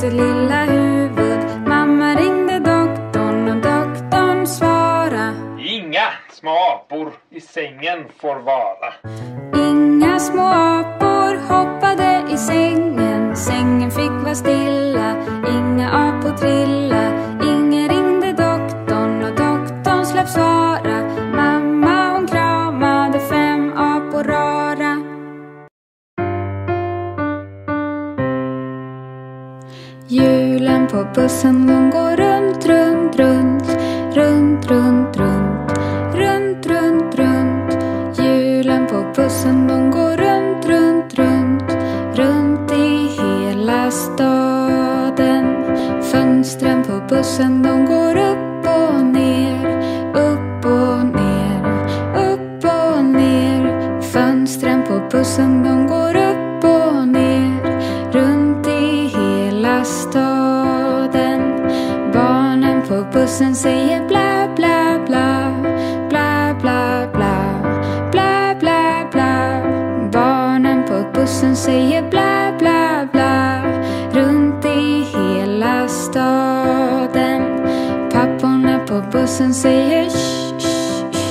Sitt lilla huvud. Mamma ringde doktorn och doktorn svara. Inga små apor i sängen får vara. Inga små Hjulen på bussen de går runt, runt, runt. Runt, runt, runt. Runt, runt, runt. Hjulen på bussen de går runt, runt, runt. Runt i hela staden. Fönstren på bussen de på säger shh, shh, shh.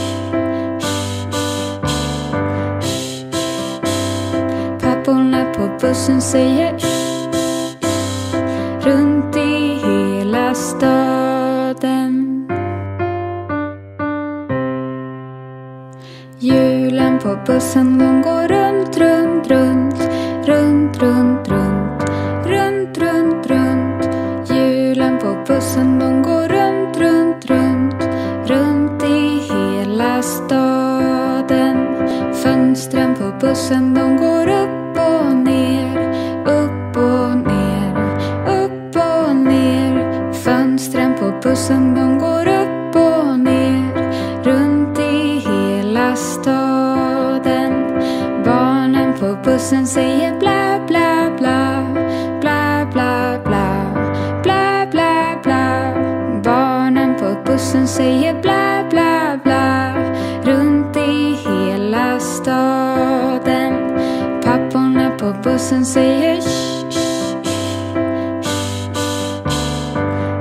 Papporna på bussen säger shh, shh. Runt i hela staden. Julen på bussen de går runt, bussen säger bla bla bla. Runt i hela staden. Papporna på bussen säger shh, shh, shh,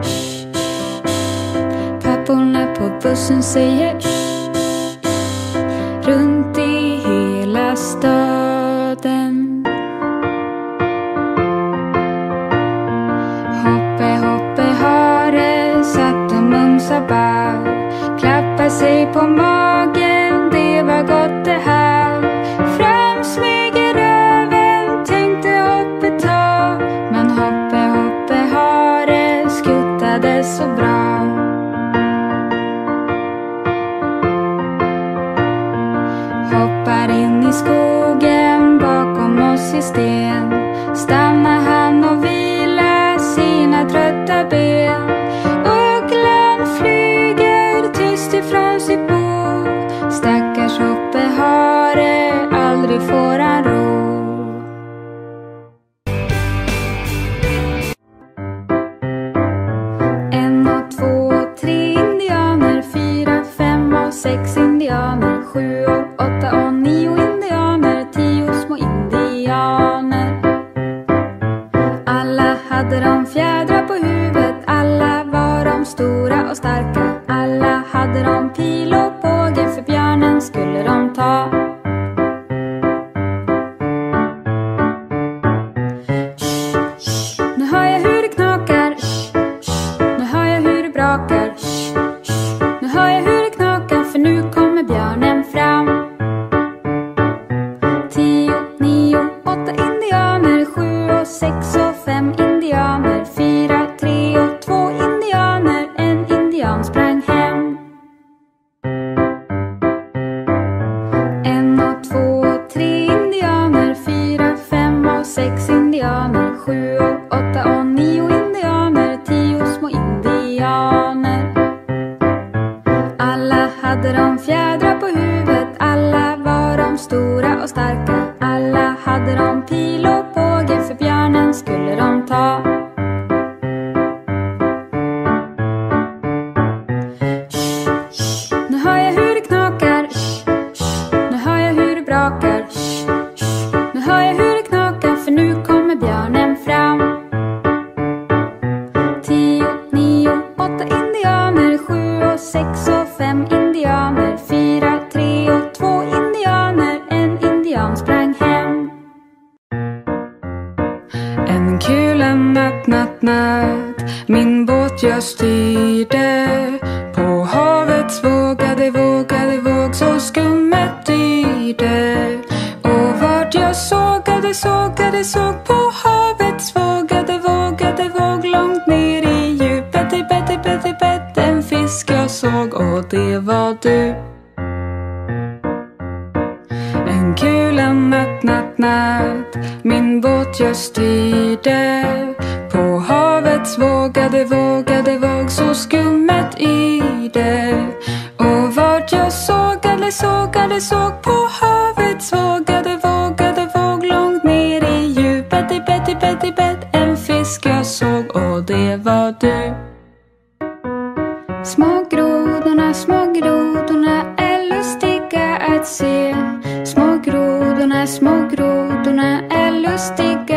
shh. Papporna på bussen säger krockar Shh, shh, nu hör jag natt, natt. Min båt jag styrde På havets vågade, vågade våg Så skummet dyrde Och vart jag sågade, sågade, såg På havets vågade, vågade våg. Långt ner i djupet, i bett, i bett, i bett En fisk jag såg. Och det var du. En kula natt, natt, natt. Min båt jag styrde Och vart jag såg, sågade, såg på havet svagade, vågade, våg långt ner i djupet. I bett, i bett, i bett En fisk jag såg och det var du. Små grodorna, små grodorna är lustiga att se Små grodorna, små grodorna är lustiga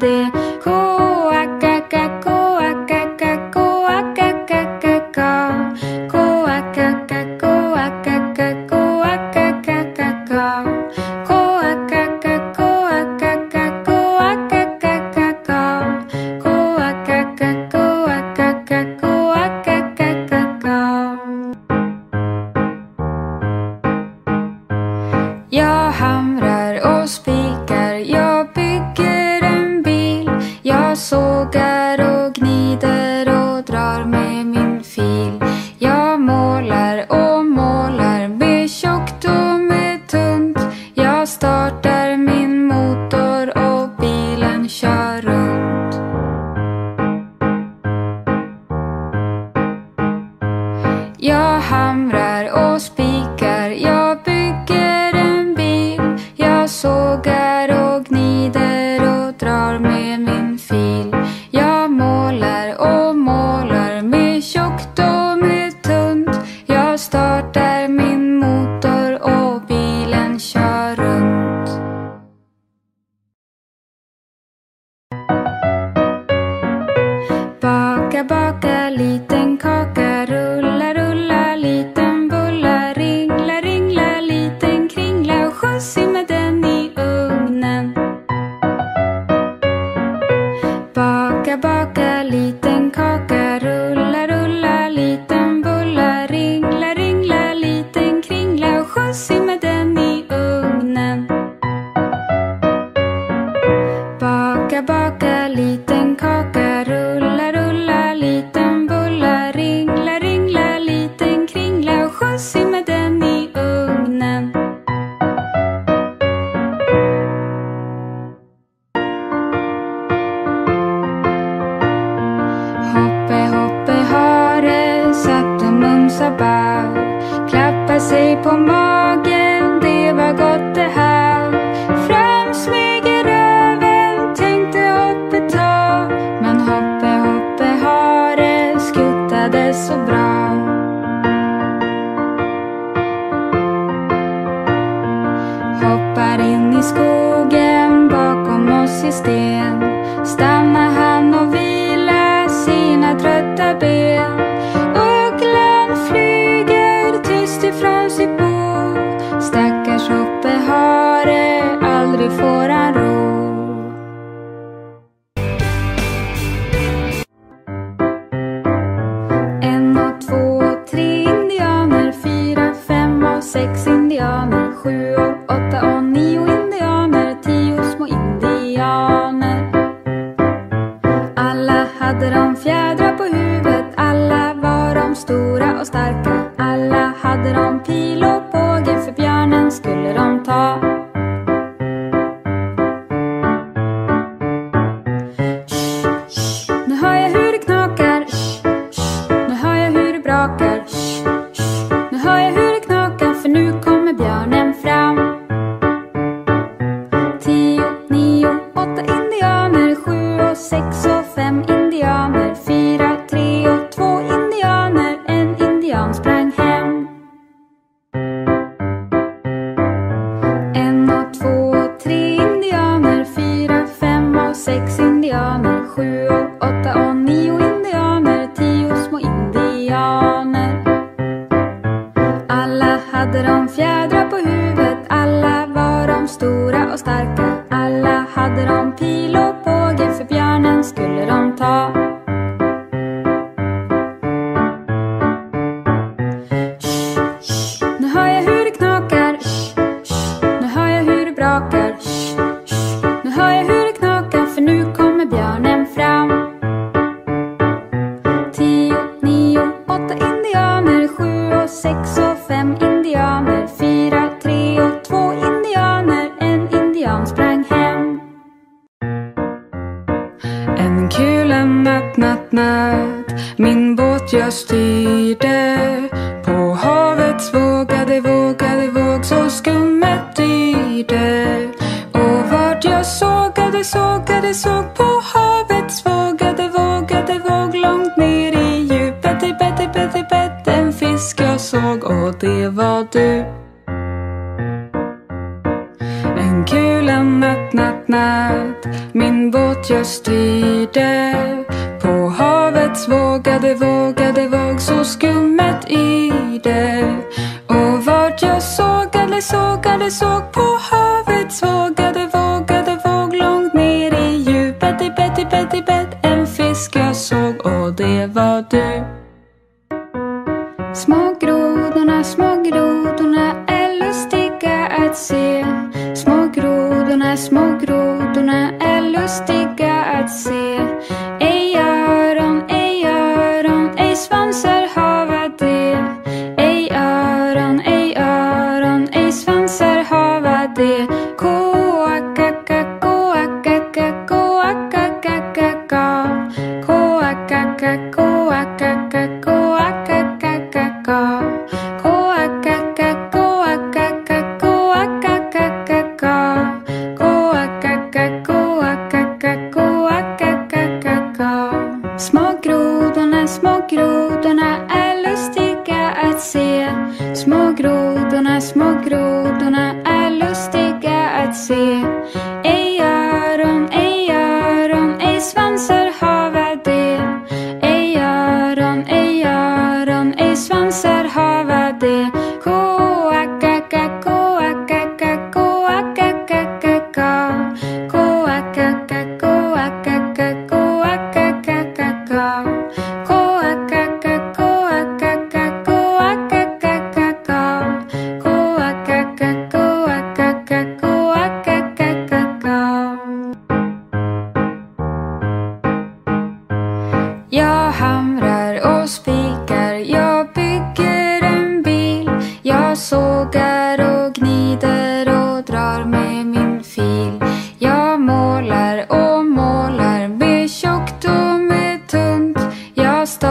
ради startar min motor barker. adesso bravo. planen sju och åtta och nio. six of them dig. Och vart jag sågade, sågade, såg på havet. Svagade, vågade, våg långt ner i djupet. I bett, i bett, i bett en fisk jag såg. Och det var du. Men kulan natt, natt, natt. Min båt jag styrde. På havets vågade, vågade våg Så skummet i det. Och vart jag sågade, sågade, såg på havet svagade, vågade, våg långt ner i djupet i bett, i bett, i bett en fisk jag såg och det var du. Små grodorna, små grodorna är lustiga att se. Små grodorna, små grodorna är lustiga att se.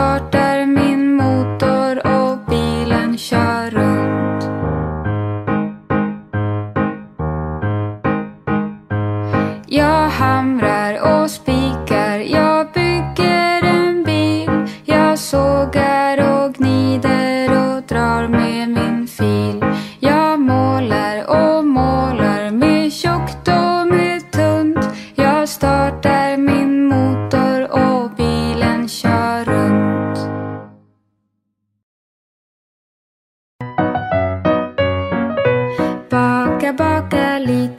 What. bakar-bakar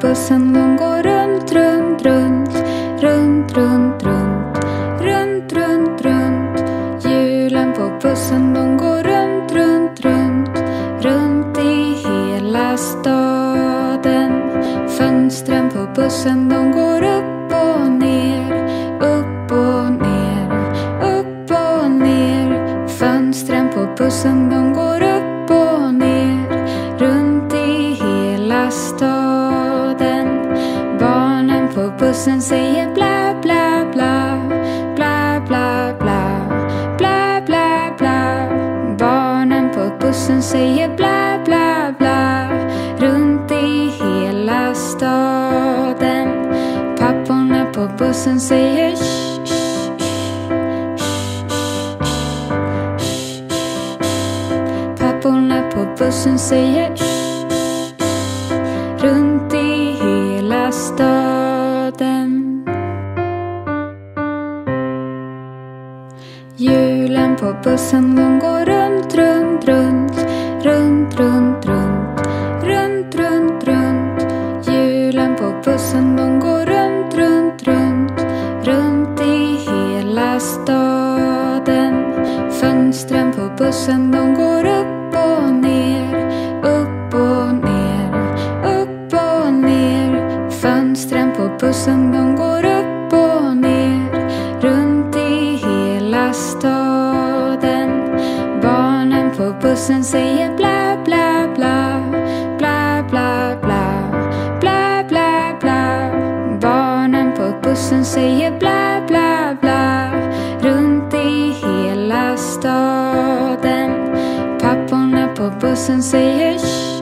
person tåras döden. På bussen, de går staden. Barnen på bussen säger bla bla bla. Bla bla bla. Bla bla bla. Barnen på bussen säger bla bla bla. Runt i hela staden. Papporna på bussen säger shh.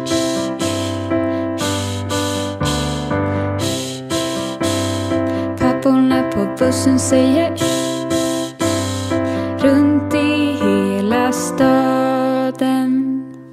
bussen säger